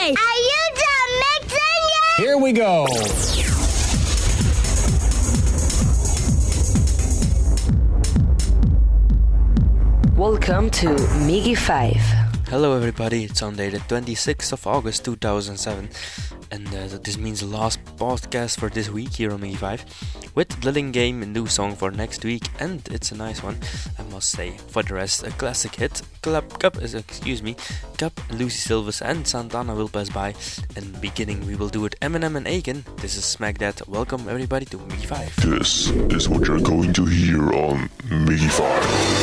DJ. Are you done mixing yet? Here we go. Welcome to Miggy 5. Hello, everybody. It's Sunday, the 26th of August 2007, and uh, this means the last podcast for this week here on Miggy 5 with Lilling Game, a new song for next week, and it's a nice one, I must say. For the rest, a classic hit. Club Cup, excuse me, Cup, Lucie Silvas, and Santana will pass by. In the beginning, we will do it Eminem and Akon. This is Smack That. Welcome, everybody, to Miggy 5. This is what you're going to hear on Miggy 5.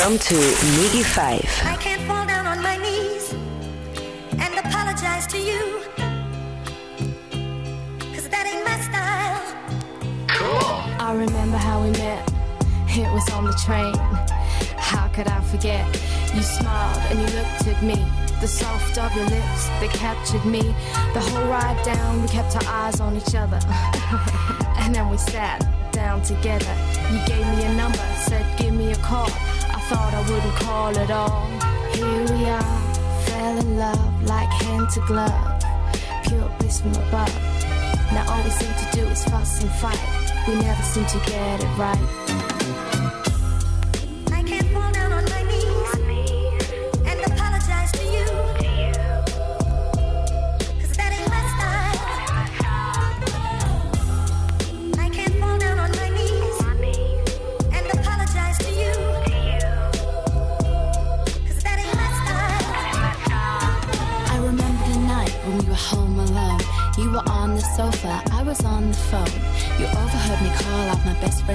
Welcome to Miggy 5. I can't fall down on my knees and apologize to you. Cause that ain't my style. I remember how we met. It was on the train. How could I forget? You smiled and you looked at me. The soft of your lips, they captured me. The whole ride down, we kept our eyes on each other. and then we sat down together. You gave me a number, said give me a call. Thought I wouldn't call at all. Here we are, fell in love like hand to glove. Pure bliss from above. Now all we seem to do is fuss and fight. We never seem to get it right.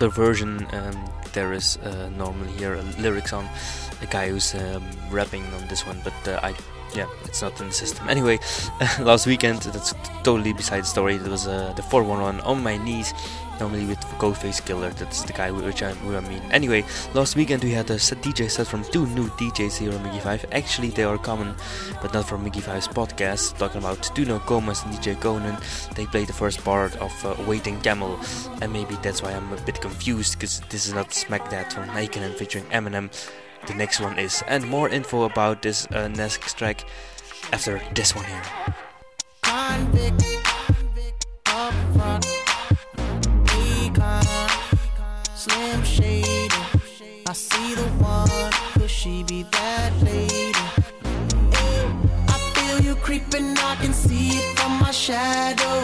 Other version, um, there is uh, normally here uh, lyrics on a guy who's um, rapping on this one, but uh, I, yeah, it's not in the system. Anyway, last weekend, that's totally beside the story. It was uh, the 411 on my knees, normally with Ghostface Killah. That's the guy which I, who I mean. Anyway, last weekend we had a set DJ set from two new DJs here on Miggy 5. Actually, they are common, but not from Miggy 5's podcast. Talking about Duno Gomez and DJ Conan. They played the first part of uh, Waiting Camel, and maybe that's why I'm a bit confused because this is not Smack That from Akon and featuring Eminem. The next one is, and more info about this uh, next track after this one here. Konvict, up front, Akon, Slim Shady. I see the one, could she be that lady? I feel you creeping, I can see it from my shadow.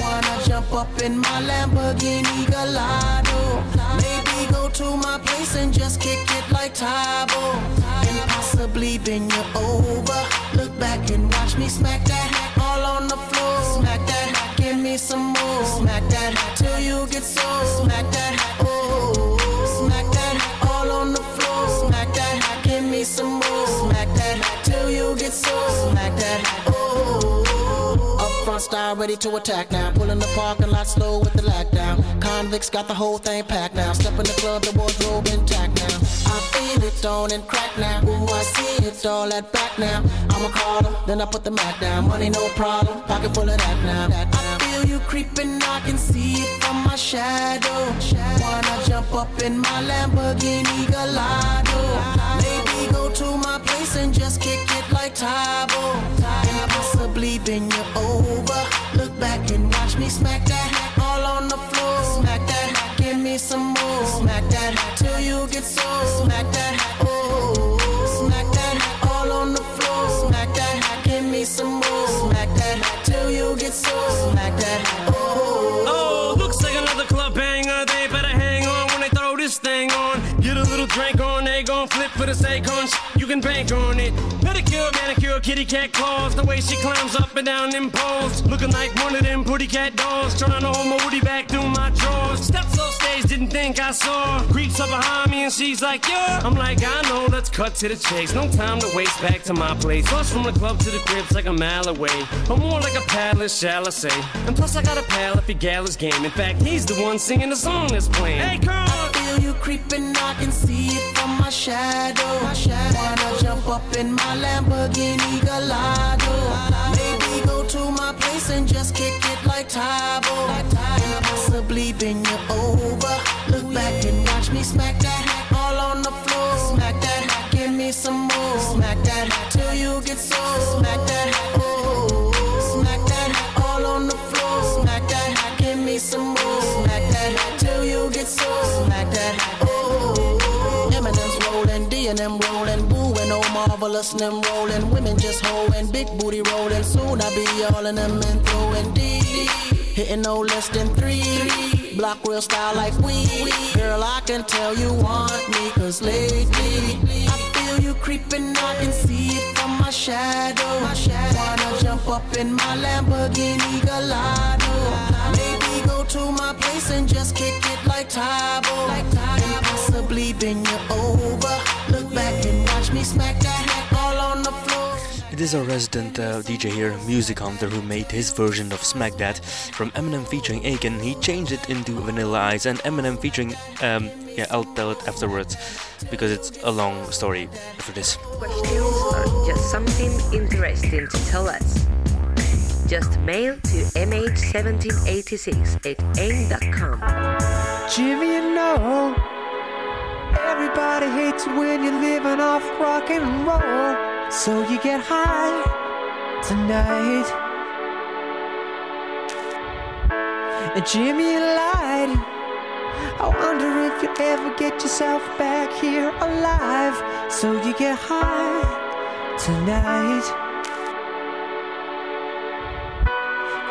Wanna jump up in my Lamborghini Gallardo? Maybe go to my place and just kick it like Tae Bo. And possibly bend you over. Look back and watch me smack that me some more. Smack that till you get so. Smack that, oh. Smack that all on the floor. Smack that, give me some more. Smack that till you get so. Smack that, oh. Front style ready to attack now. Pulling the parking lot slow with the lockdown. Konvicts got the whole thing packed now. Step in the club, the wardrobe intact now. I feel it on and crack now. Ooh, I see it all at back now. I'ma call 'em, then I put the mat down. Money no problem, pocket full of that now. I feel you creeping, I can see it from my shadow. Wanna jump up in my Lamborghini Gallardo? Maybe go to my place and just kick it like Tae Bo. And possibly bend you over. Look back and watch me smack that all on the floor. Smack that, give me some more. Smack that till you get so. Smack that, Smack that, drink on, gon' flip for the sake on. sh- You can bank on it. Pedicure, manicure, kitty cat claws. The way she climbs up and down them poles. Looking like one of them pretty cat dolls. Trying to hold my woody back through my drawers. Steps off stage, didn't think I saw. Creeps up behind me and she's like, yeah. I'm like, I know, let's cut to the chase. No time to waste back to my place. Plus from the club to the crib's like a mile away. But more like a palace, shall I say. And plus I got a pal if he gal game. In fact, he's the one singing the song that's playing. Hey, feel you creeping, I can see it from my shadow. my Wanna jump up in my Lamborghini Gallardo? Maybe go to my place and just kick it like Tae Bo. Possibly bend you over. Look back and watch me smack that all on the floor. Smack that, give me some more. Smack that till you get so. Smack that, oh marvelous them rolling. Women just hoeing, big booty rolling. Soon I be all in them and throwing D. Hitting no less than three. Block real style like we. Girl, I can tell you want me, cause lately I feel you creeping, I can see it from my shadow. Wanna jump up in my Lamborghini Gallardo. Maybe go to my place and just kick it like Tae Bo. And possibly bend you over. Look back and watch me smack that all on the floor. It is our resident uh, DJ here, Music Hunter, who made his version of Smack That from Eminem featuring Akon. He changed it into Vanilla Ice and Eminem featuring, um, yeah, I'll tell it afterwards because it's a long story for this. Questions or just something interesting to tell us? Just mail to mh1786 at aim.com. Jimmy, you know, everybody hates when you're living off rock and roll. So you get high tonight. And Jimmy, you lied. I wonder if you'll ever get yourself back here alive. So you get high tonight.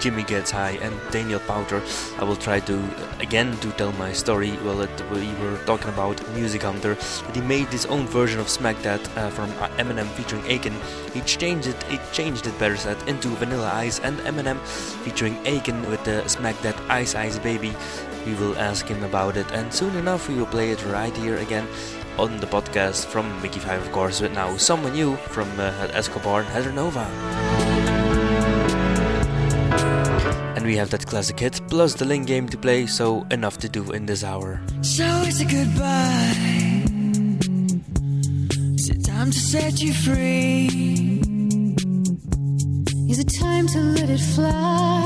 Jimmy Gets High and Daniel Powter. I will try to uh, again to tell my story. Well, it, we were talking about Music Hunter. He made his own version of Smack That uh, from uh, Eminem featuring Akon. He changed it. He changed it better set into Vanilla Ice and Eminem featuring Akon with the Smack That Ice Ice Baby. We will ask him about it, and soon enough we will play it right here again on the podcast from Miggy Five, of course, but now someone new from uh, Eskobar and Heather Nova. we have that classic hit, plus the link game to play, so enough to do in this hour. So it's a goodbye. Is it time to set you free? Is it time to let it fly?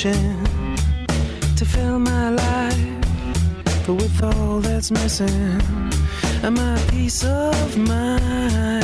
ocean to fill my life. But with all that's missing, I'm a peace of mind.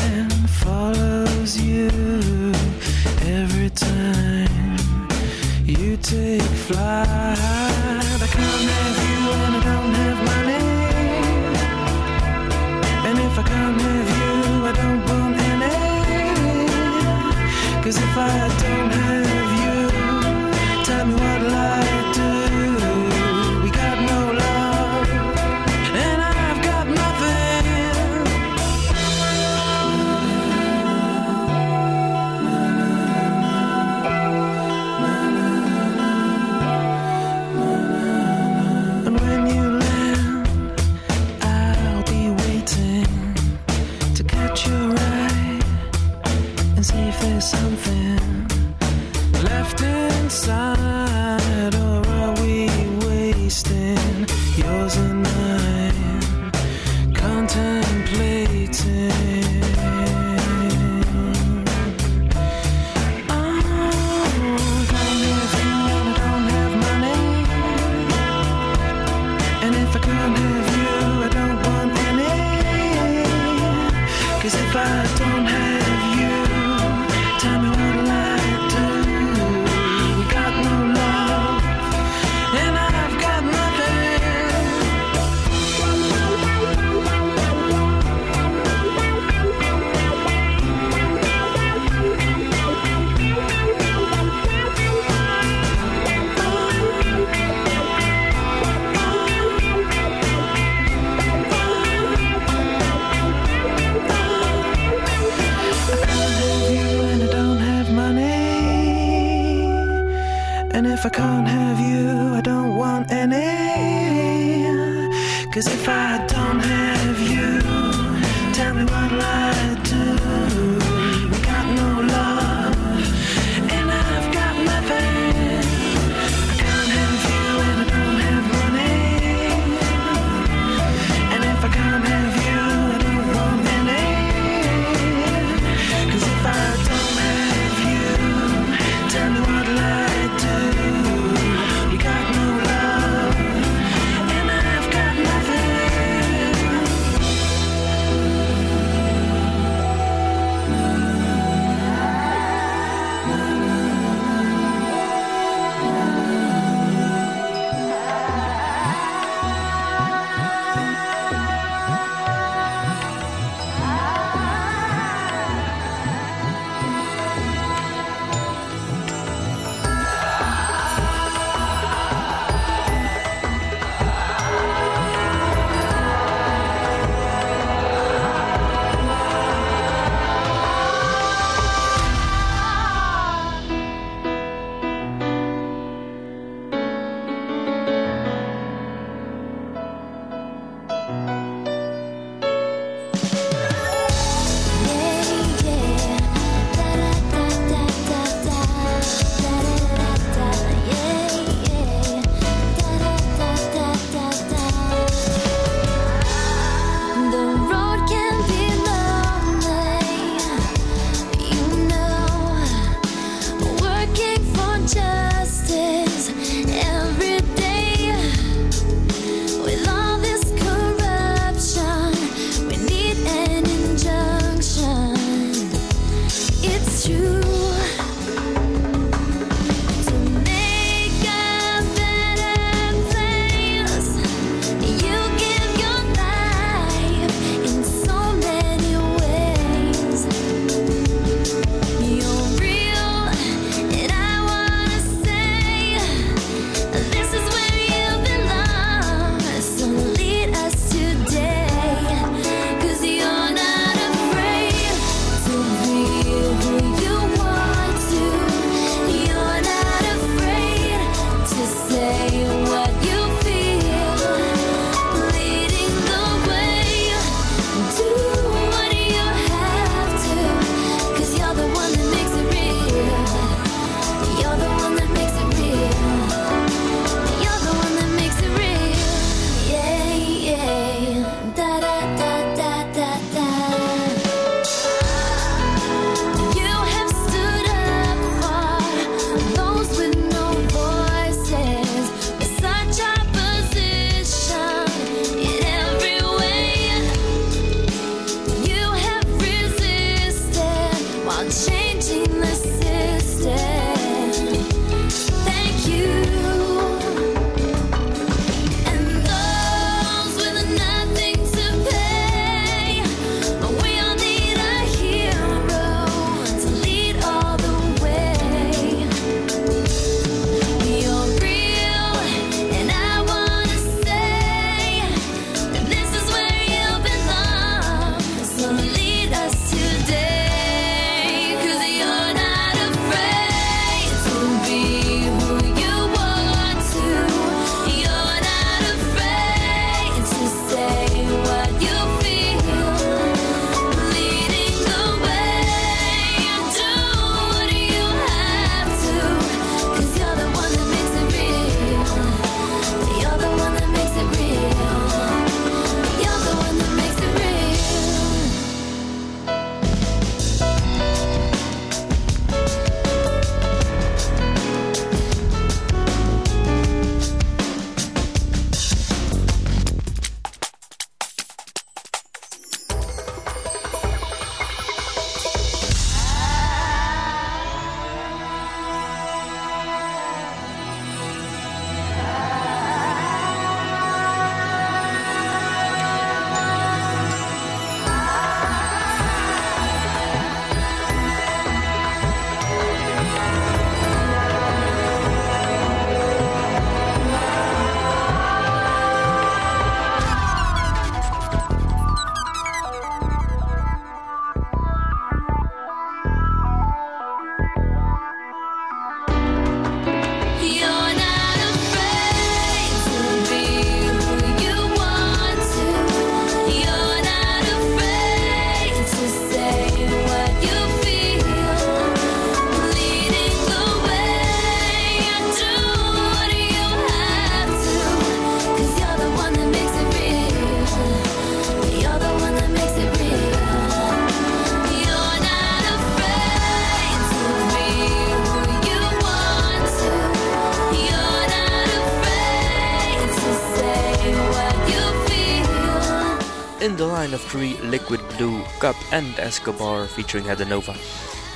of 3 Liquid Blue, Cup and Eskobar featuring Heather Nova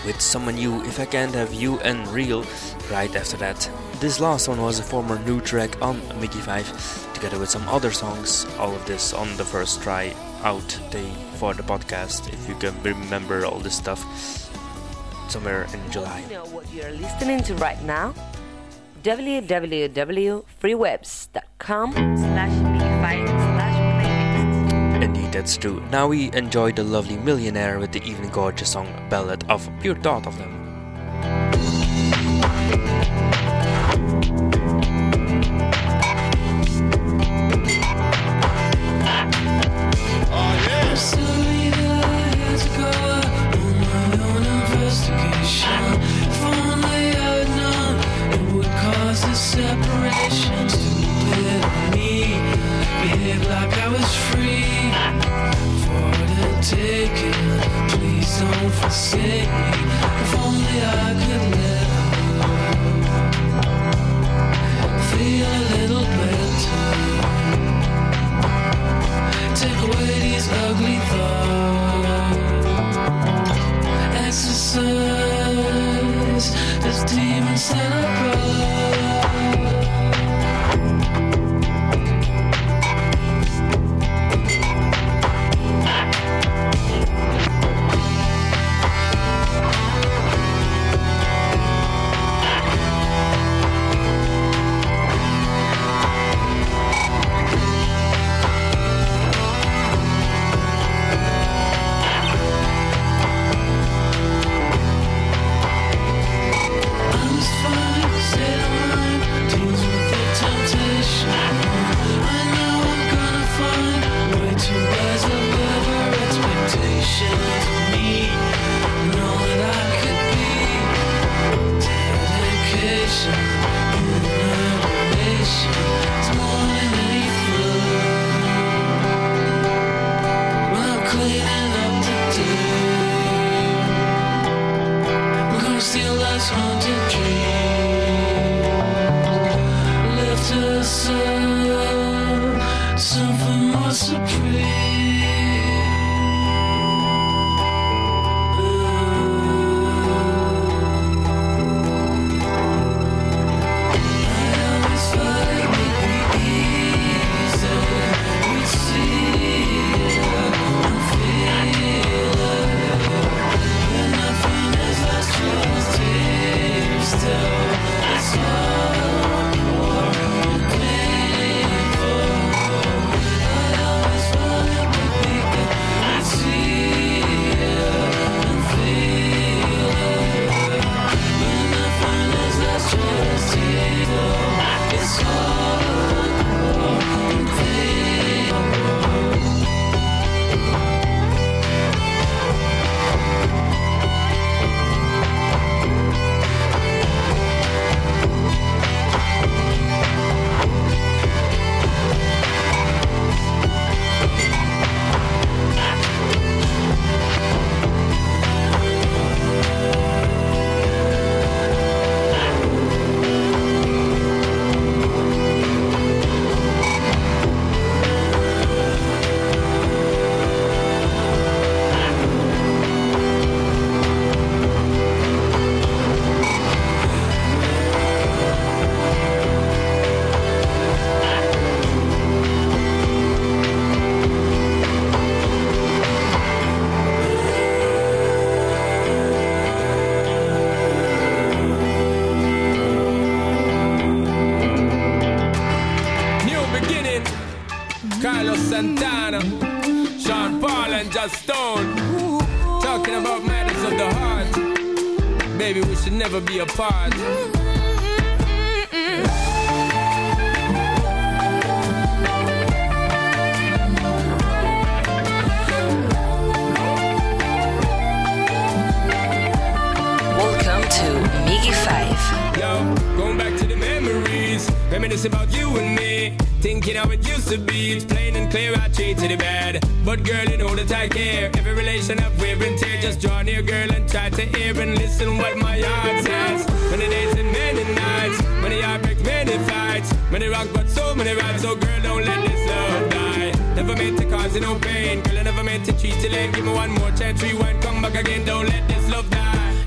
with Someone You, If I Can't Have You and Real right after that. This last one was a former new track on Miggy 5 together with some other songs, all of this on the first try out day for the podcast if you can remember all this stuff somewhere in July. You know what you're listening to right now? www.freewebs.com slash that's true. Now we enjoy the lovely millionaire with the even gorgeous song Ballad of Pure Thought of Them. should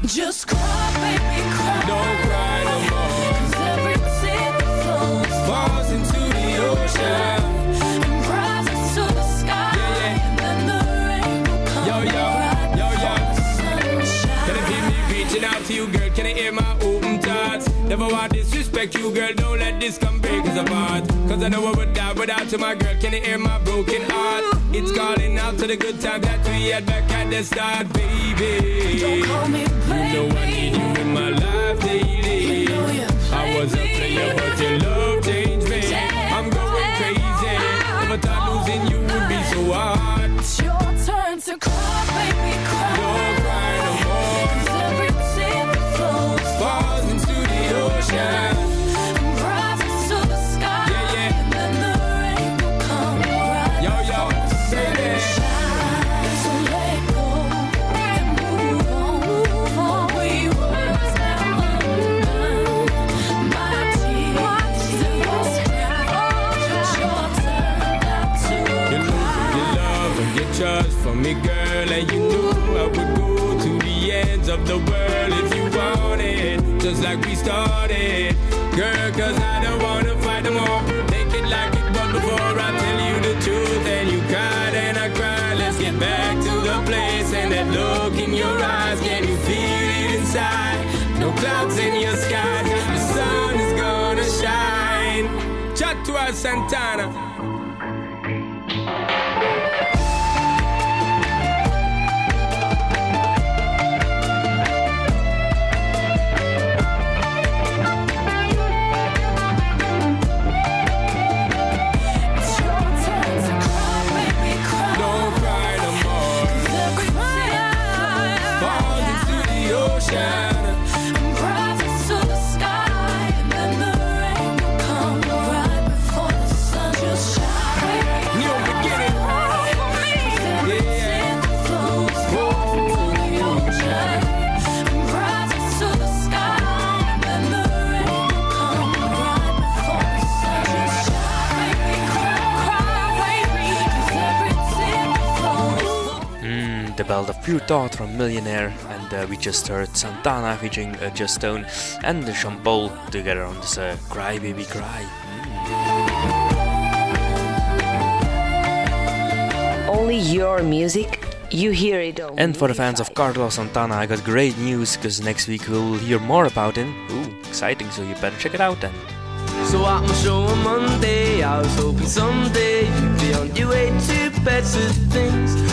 Just cry, baby, cry. Don't cry no more. 'Cause every tear that flows Falls into the ocean. and rises to the sky. Yeah, yeah. Then the rain will come Yo, yo, yo, yo. before the sunshine. Can I feel me reaching out to you, girl? Can I hear my open thoughts? Never want disrespect you, girl. Don't let this come break us apart. Cause I know I would die without you, my girl. Can you hear my broken heart? It's calling out to the good times that we had back at the start, baby. Don't call me baby. You know I need you in my life daily. know you I was a player, but your love changed me. I'm going crazy. Never thought losing you would be so hard. It's your turn to cry, baby, cry me, girl. And you knew I would go to the ends of the world if you wanted, just like we started. Girl, cause I don't wanna fight no more. Take it like it was before. I tell you the truth, and you cried and I cried. Let's get back to the place and that look in your eyes. Can you feel it inside? No clouds in your sky. The sun is gonna shine. Chat to us, Santana. Ocean. Pure thought from Millionaire, and uh, we just heard Santana featuring uh, Joss Stone and the Sean Paul together on this uh, Cry Baby Cry. Only your music, you hear it on. And for the fans of Carlos Santana, I got great news because next week we'll hear more about him. Ooh, exciting, so you better check it out then. So at my show on Monday, I was hoping someday you'd be on your way to better things.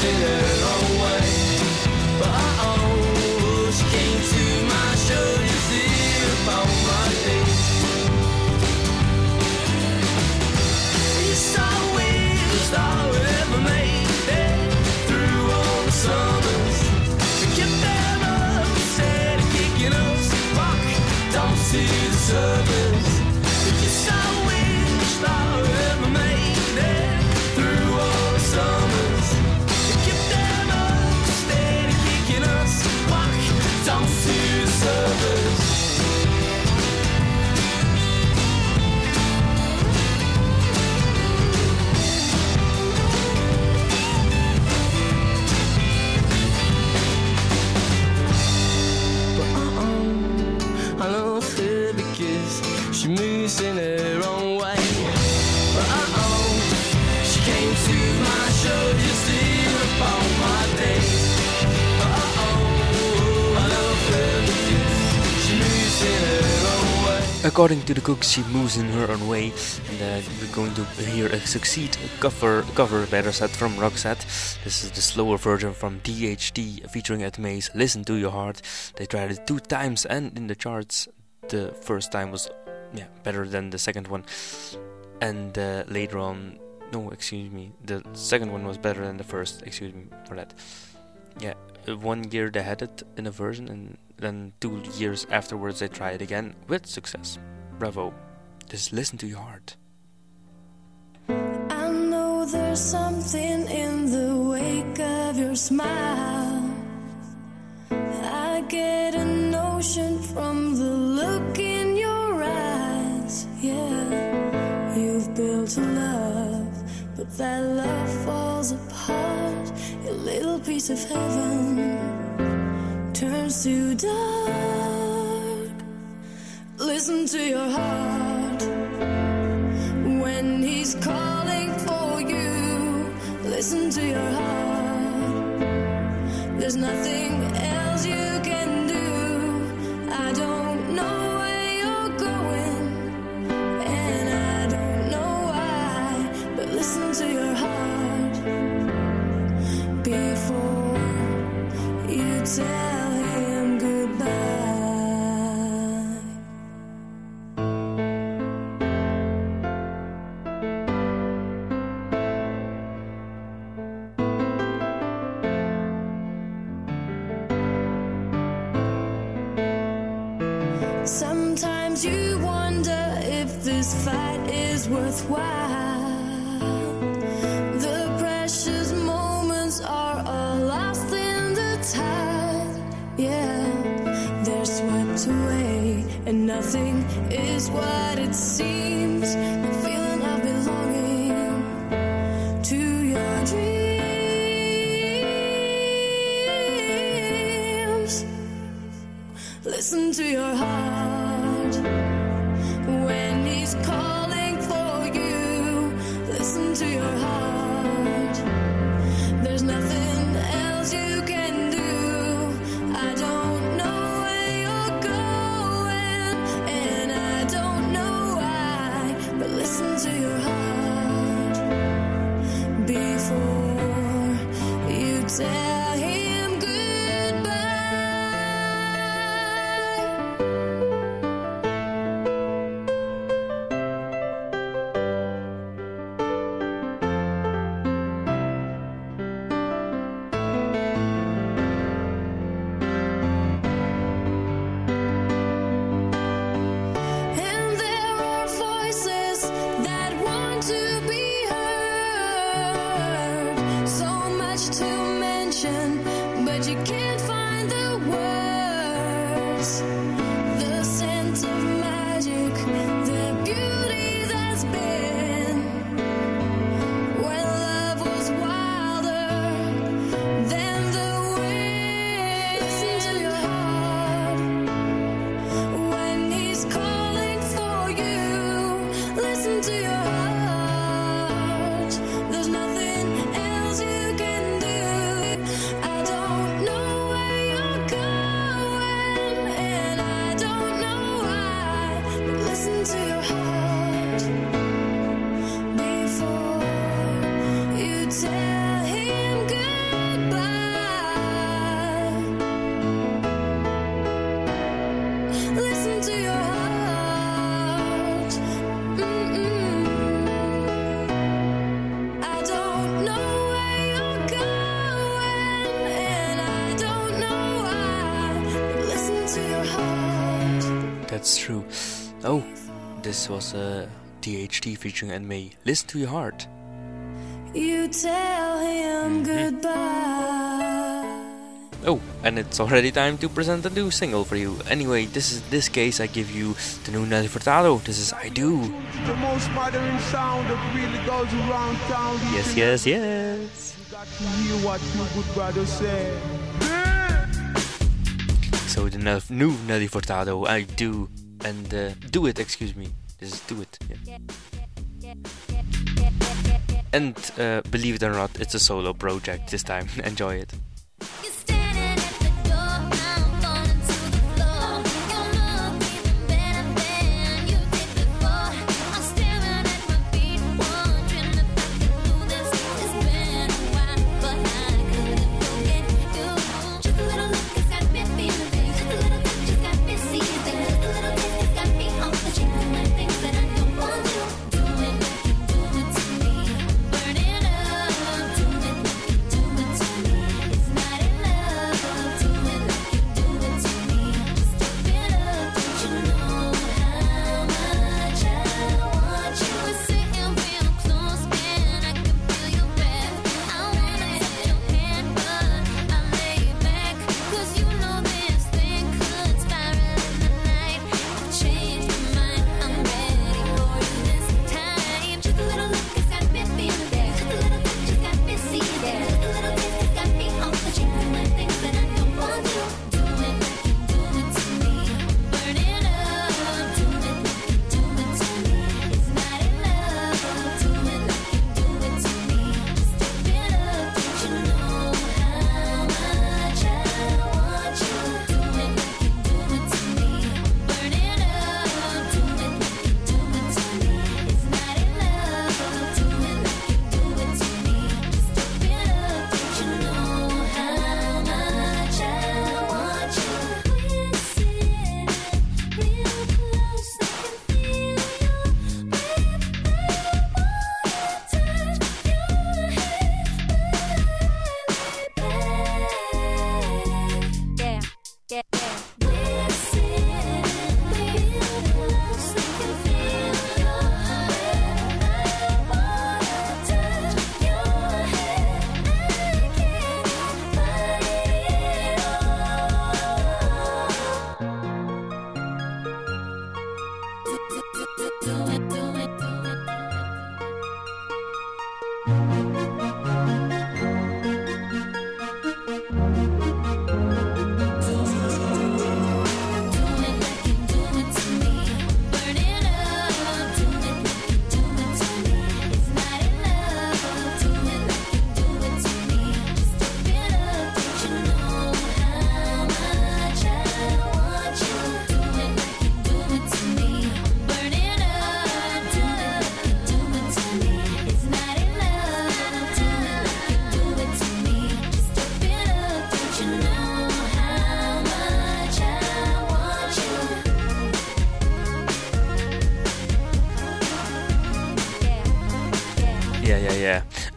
she according to the cook, she moves in her own way, and uh, we're going to hear a succeed cover, cover better set from Roxette. This is the slower version from DHT featuring Edmée. Listen to your heart. They tried it two times and in the charts. The first time was yeah better than the second one, and uh, later on, no, excuse me, the second one was better than the first. Excuse me for that. Yeah, Uh, one year they had it in a version, and then two years afterwards they try it again with success. Bravo! Just listen to your heart. I know there's something in the wake of your smile. I get a notion from the look in your eyes. Yeah, you've built a love, but that love of heaven turns to dark. Listen to your heart when he's calling for you. Listen to your heart. There's nothing else you you was uh, DHT featuring Edmée. Listen to your heart. You tell him goodbye. Oh, and it's already time to present a new single for you. Anyway, this is this case I give you the new Nelly Furtado. This is I Do. The most modern sound that really goes around town. Yes, yes, yes. You got to hear what your good brother said. So the new Nelly Furtado, I Do. And uh, Do It, excuse me. Is Do It. Yeah. And uh, believe it or not, it's a solo project this time. Enjoy it.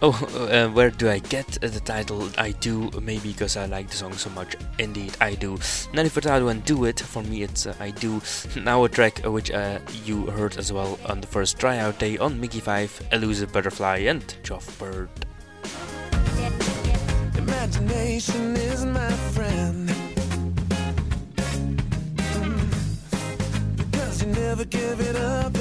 Oh, uh, where do I get uh, the title? I do, maybe because I like the song so much. Indeed, I do. Nelly Furtado and Do It. For me, it's uh, I do. Now a track uh, which uh, you heard as well on the first tryout day on Miggy 5, Elusive Butterfly and Geoff Bird. Imagination is my friend. Mm. Because you never give it up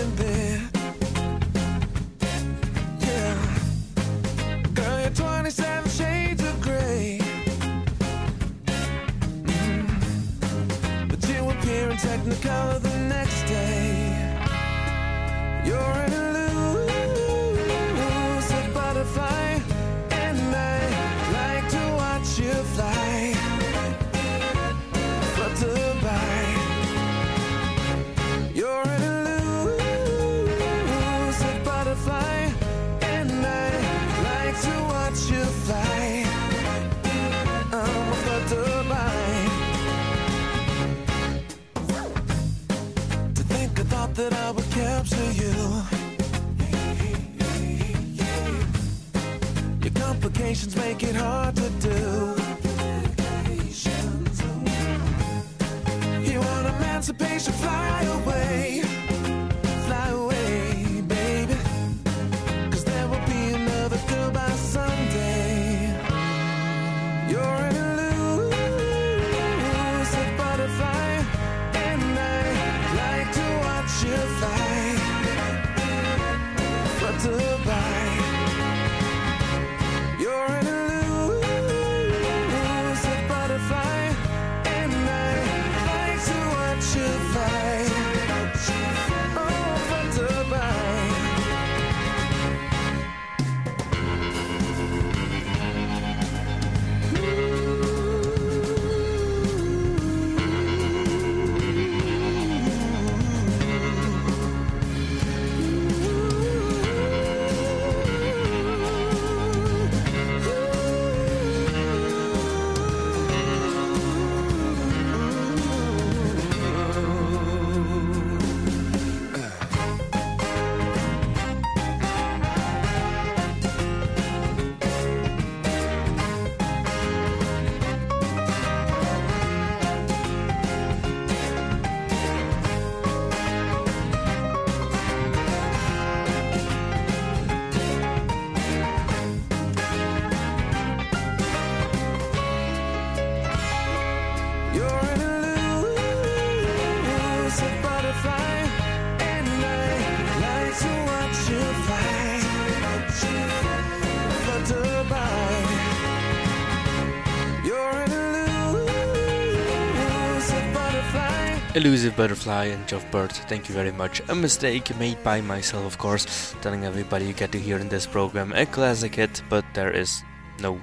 Elusive Butterfly and Jeff Bird, thank you very much. A mistake made by myself, of course, telling everybody you get to hear in this program a classic hit, but there is no,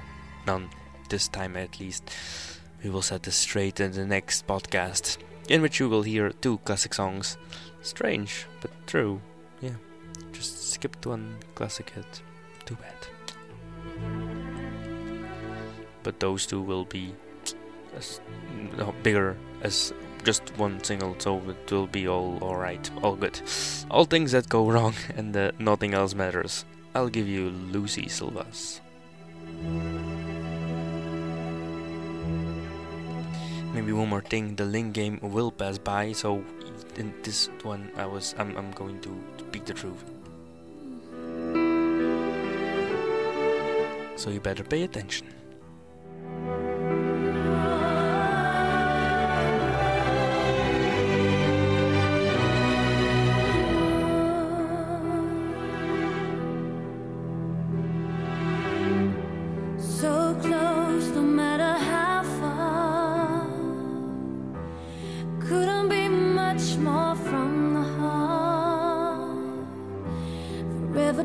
none, this time at least. We will set this straight in the next podcast, in which you will hear two classic songs. Strange, but true. Yeah, just skipped one classic hit. Too bad. But those two will be as bigger as just one single, so it will be all alright, all good. All things that go wrong and uh, nothing else matters. I'll give you Lucie Silvas. Maybe one more thing, the link game will pass by, so in this one I was I'm I'm going to speak the truth. So you better pay attention.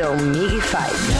you hear it on Miggy 5.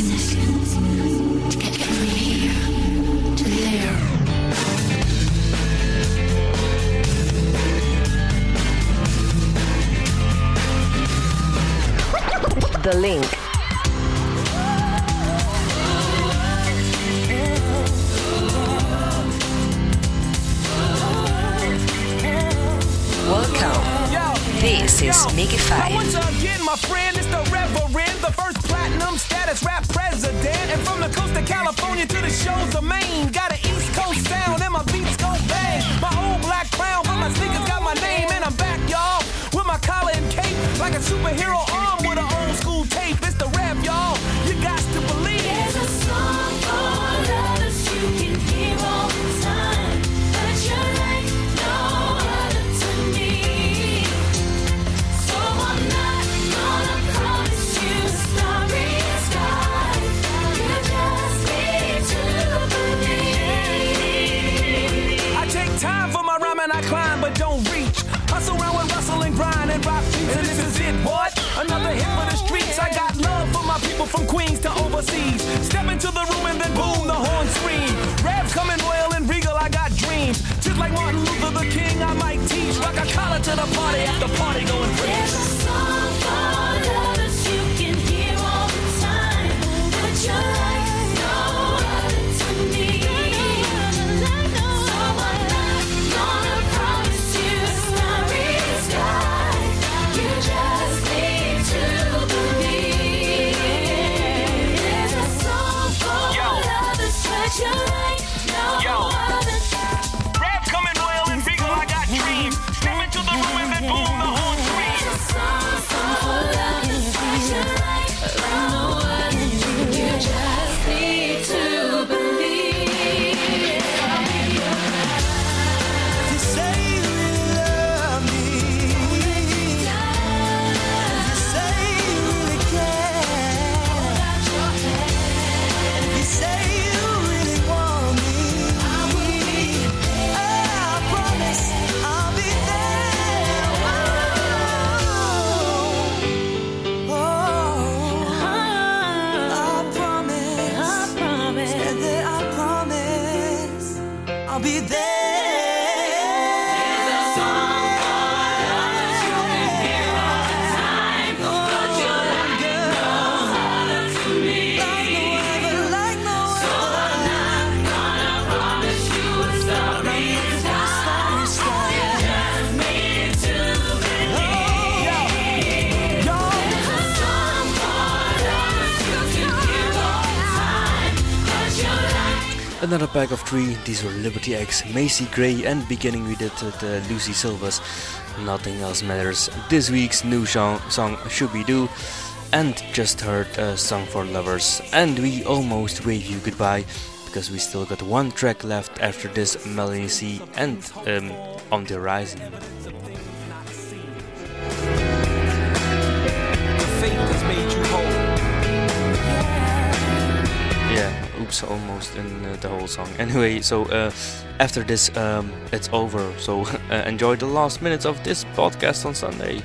The link. Welcome. This is Mickey Now Five. once again, my friend, it's the Reverend, the first platinum status rap president. And from the coast of California to the shores of Maine, got an East Coast sound and my beats from Queens to overseas. Step into the room and then boom, the horn scream. Rap coming royal and regal, I got dreams. Just like Martin Luther the King, I might teach. Rock a collar to the party after party going There's pack of three. These were Liberty X, Macy Gray, and beginning we did with uh, Lucie Silvas. Nothing else matters. This week's new song, song Shooby Doo, and just heard a song for lovers. And we almost wave you goodbye because we still got one track left after this Melanie C and um, on the horizon. Almost in uh, the whole song. Anyway, so uh, after this, um, it's over. So uh, enjoy the last minutes of this podcast on Sunday.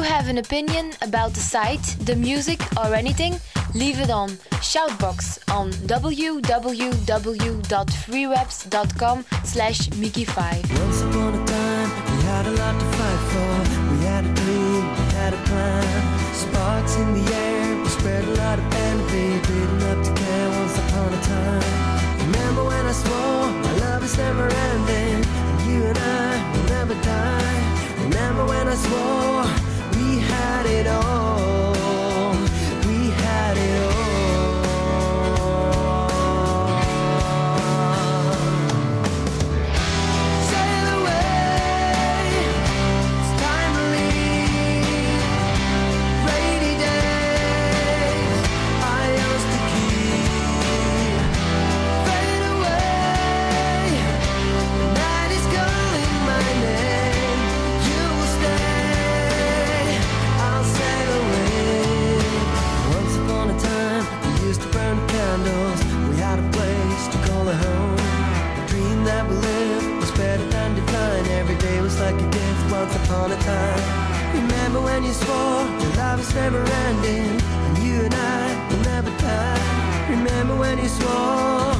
Have an opinion about the site, the music, or anything? Leave it on Shoutbox on www.freewebs.com slash Miggy5. Once upon a time, we had a lot to fight for. We had a dream, we had a plan. Sparks in the air, we spread a lot of envy. To care once upon a time. Remember when I swore love is never ending? And you and I will never die. Remember when I swore had it all? Was like a gift once upon a time. Remember when you swore your love is never ending, and you and I will never die. Remember when you swore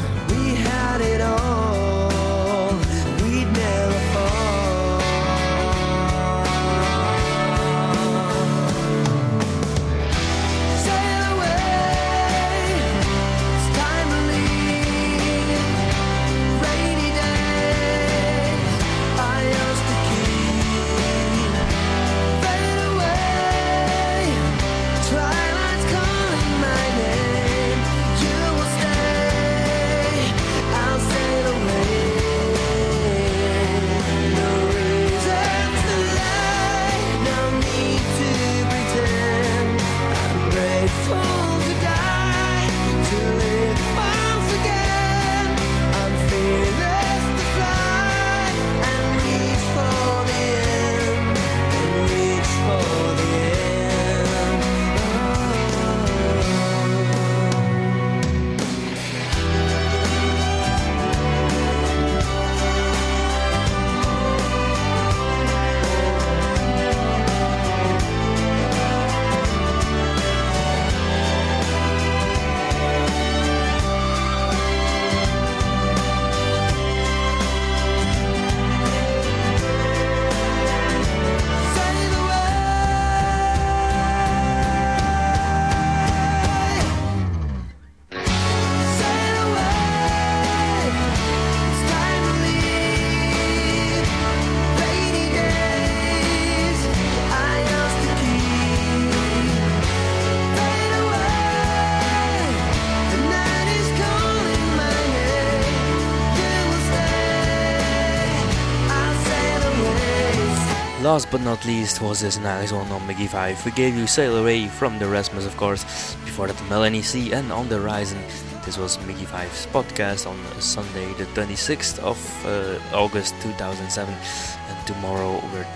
Last but not least was this nice one on Miggy 5. We gave you Sail Away from the Rasmus, of course. Before that, Melanie C. and On the Horizon. This was Miggy 5's podcast on Sunday, the 26th of uh, August 2007. And tomorrow we're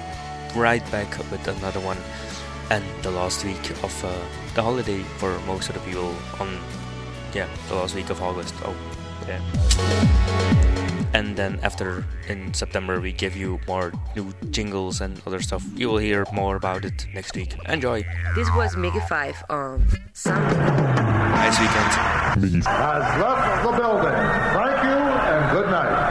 right back with another one. And the last week of uh, the holiday for most of the people on, yeah, the last week of August. Oh, yeah and then after in September we give you more new jingles and other stuff. You will hear more about it next week. Enjoy. This was Miggy Five on SoundCloud. Nice weekend. I left the building. Thank you and good night.